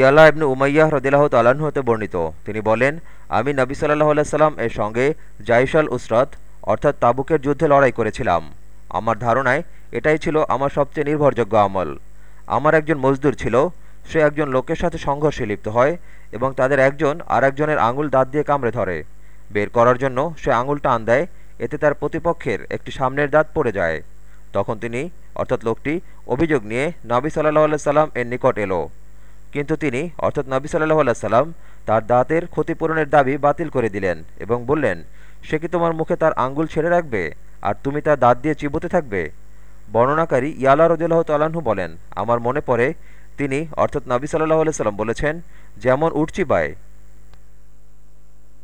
ইয়ালা ইবনু উমাইয়াহ রদিল্লাহ তালাহ হতে বর্ণিত। তিনি বলেন, আমি নবী সাল্লাহ সাল্লাম এর সঙ্গে জাইশাল উসরত, অর্থাৎ তাবুকের যুদ্ধে লড়াই করেছিলাম। আমার ধারণায়, এটাই ছিল আমার সবচেয়ে নির্ভরযোগ্য আমল। আমার একজন মজদুর ছিল, সে একজন লোকের সাথে সংঘর্ষে লিপ্ত হয় এবং তাদের একজন আর একজনের আঙুল দাঁত দিয়ে কামড়ে ধরে। বের করার জন্য সে আঙুল টান দেয়, এতে তার প্রতিপক্ষের একটি সামনের দাঁত পড়ে যায়। তখন তিনি, অর্থাৎ লোকটি, অভিযোগ নিয়ে নবী সাল্লাহ সাল্লাম এর নিকট এলো। কিন্তু তিনি, অর্থাৎ নবী সাল্লাহ আল্লাহ সাল্লাম, তার দাঁতের ক্ষতিপূরণের দাবি বাতিল করে দিলেন এবং বললেন, সে কি তোমার মুখে তার আঙ্গুল ছেড়ে রাখবে আর তুমি তার দাঁত দিয়ে চিবোতে থাকবে? বর্ণনাকারী ইয়ালা রদুল্লাহ তালাহু বলেন, আমার মনে পড়ে, তিনি, অর্থাৎ নবী সাল্লাহ সাল্লাম বলেছেন, যেমন উঠছি চিবায়